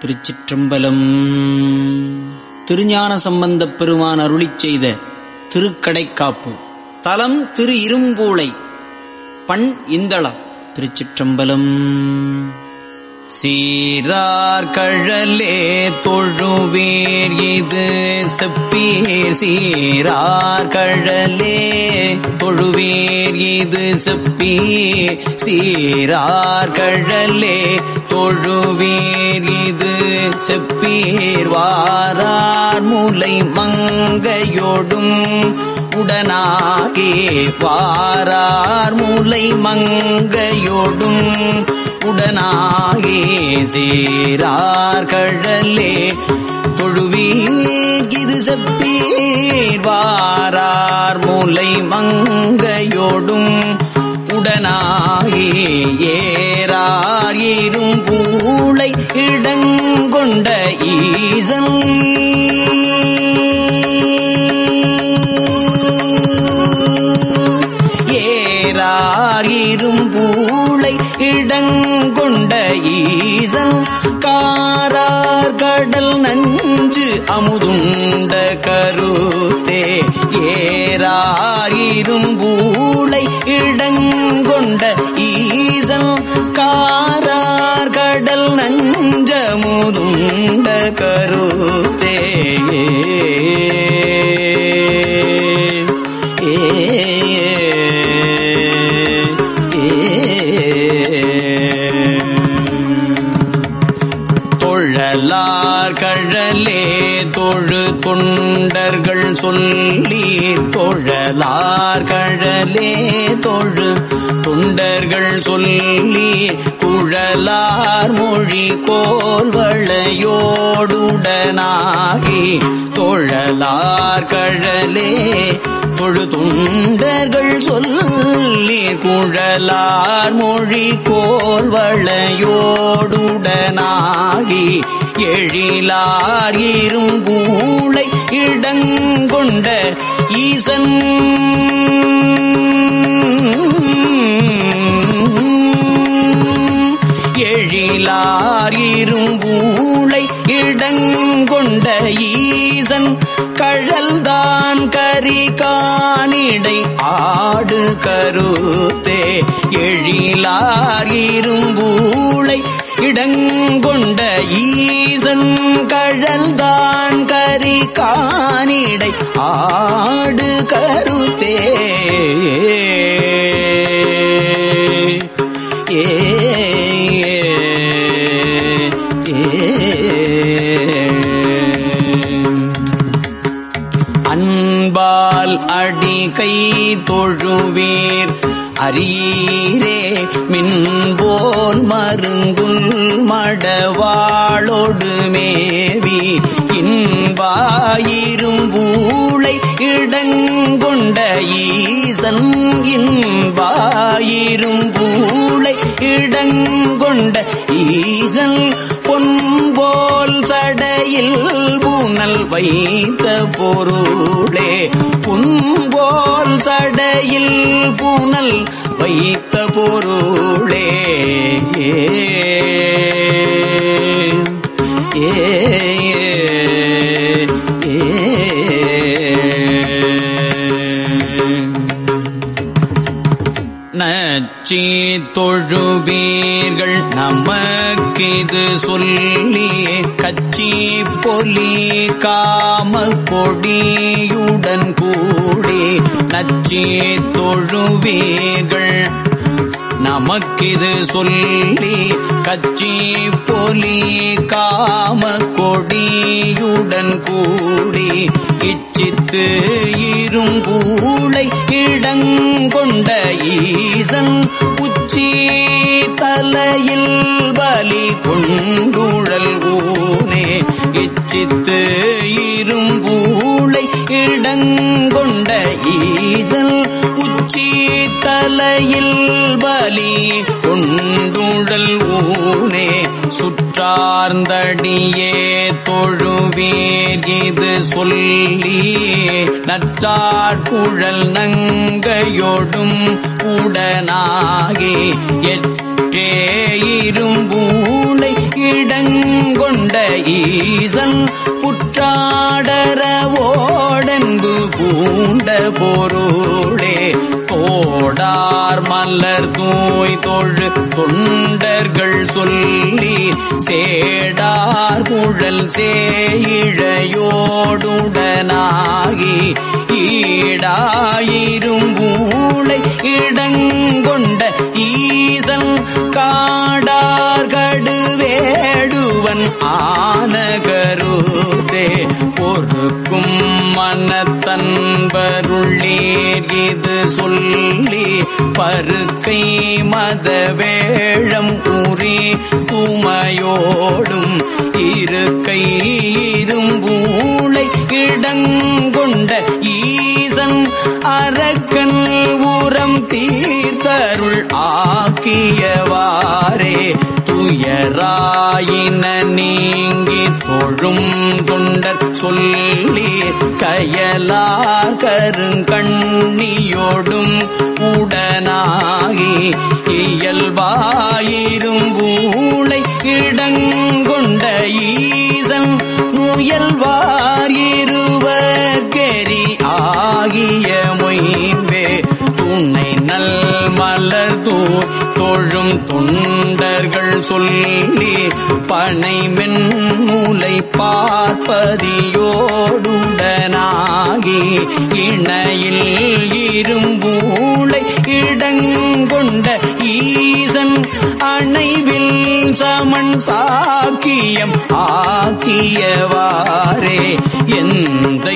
திருச்சிற்றம்பலம். திருஞான சம்பந்தப் பெருமான் அருளிச் செய்த திருக்கடைக்காப்பு. தலம் திரு இரும்பூளை. பண் இந்தளம். திருச்சிற்றம்பலம். சீரார் கழலே தொழுவீர் இது செப்பீர். சீரார் கழலே தொழுவீர் இது செப்பி சீரார் கழலே தொழுவீர் இது செப்பீர். வாரார் முலை மங்கையோடும் உடனாகே. வாரார் முலை மங்கையோடும் உடனாகி சீரார் கழலே தொழுவீர் செப்பீர். வாரார் மூலை மங்கையோடும் உடனாகி ஏறார். இரும் பூளை இடங்கொண்ட ஈசன். இடங்கொண்ட ஈசன் காரார் கடல் நஞ்சு அமுதுண்ட கருத்தே ஏறார் இரும்பூளை இடங்கொண்ட ஈசன் காரார் கடல் நஞ்சமுதுண்ட தொழலார் கழலே தொழு தொண்டர்கள் சொல்லி தொழலார் கழலே தொழு தொண்டர்கள் சொல்லி குழலார் மொழி கோல்வளையோடுடனாகி தொழலார் கழலே தொழு தொண்டர்கள் சொல்லி குழலார் மொழி கோல்வளையோடுடனாகி எழிலார் இரும்பூளை இடங்கொண்ட ஈசன். எழிலார் இரும்பூளை இடங்கொண்ட ஈசன். கழல்தான் கரி காணிடை ஆடு கருத்தே. எழிலார் இரும்பூளை இடங்கொண்ட ஈ அரசன் கழல்தான் கரி காணிடை ஆடு கருத்தே. அரீரே மின்போல் மருங்குல் மடவாளோடு மேவி இன்பாயிரும்பூளை இடங்கொண்ட ஈசன் இன்பாயிரும்பூளை இடங்கொண்ட ஈசன் பொன்போல் சடையில் பூனல் வைத்த பொருளே புன்போல் சடையில் பூனல் வைத்த பொருளே. ஏ நச்சி தொழுவீர்கள் நமக்கிது சொல்லி கச்சி பொலி காம கொடியுடன் கூடி நச்சி தொழுவீர்கள் நமக்கிது சொல்லி கச்சி பொலி காம கொடியுடன் கூடி இச்சித்து இரும்பூளை இடங்கொண்ட ஈசன் உச்சி தலையில் பலி கொண்டுழல் ஊனே. இச்சித்து இரும்பூளை இடங்கொண்ட ஈசன் தலையில் பலி கொண்டுடல் ஊனே சுற்றார்ந்தடியே தொழுவீர் இது சொல்லி நற்றாட்குழல் நங்கையோடும் உடனாகி எட்டே இரும்பூனை இடங்கொண்ட ஈசன் புற்றாடரவோடன்பு பூண்ட பொருள் தோடார் மலர் தூய் தொழு தொண்டர்கள் சொல்லி சேடார் குழல் சேயிழையோடுடனாகி ஈடாயிரும் பூளை இடங்கொண்ட ஈசன் கா கடுவேடுவன் ஆனகருதே பொறுக்கும் மனத்தன்பருள்ளீர் இது சொல்லி பருக்கை மதவேழம் கூறி துமையோடும் இருக்கை இரும்பூளை இடங்கொண்ட ஈசன் அரக்கன் தீர்த்தருள் ஆக்கியவாரே துயராயின நீங்கி தொழும் தொண்டர் சொல்லி கயலார் கருங்கண்ணியோடும் உடனாகி இயல்பாயிரும் பூளை இடங்கொண்ட ஈசன் முயல்வார் இருவர்கெரி தொழும் தொண்டர்கள் சொல்லி பனை மென்மூலை பார்ப்பதியோடுடனாகி இணையில் இரும்பூளை இடங்கொண்ட ஈசன் அணைவில் சமன் சாக்கியம் ஆக்கியவாரே எந்த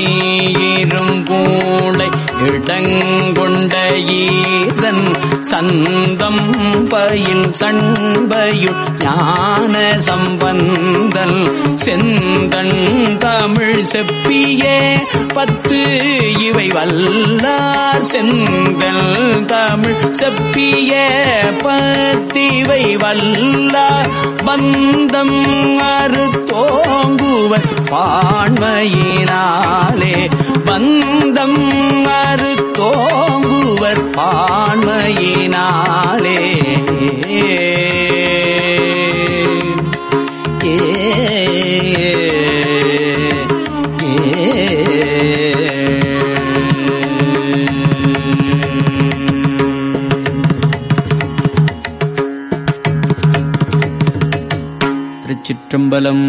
இரும்பூளை இடங்கொண்ட ஈசன் சந்தம் பயில் சண்பயுள் ஞான சம்பந்தல். செந்தன் தமிழ் செப்பியே பத்து இவை வல்லார் செந்தல் தமிழ் செப்பிய பத்திவை வல்லார் பந்தம் அறுத்தோங்குவர். பான்மையினாலே பந்த திருச்சிற்றம்பலம்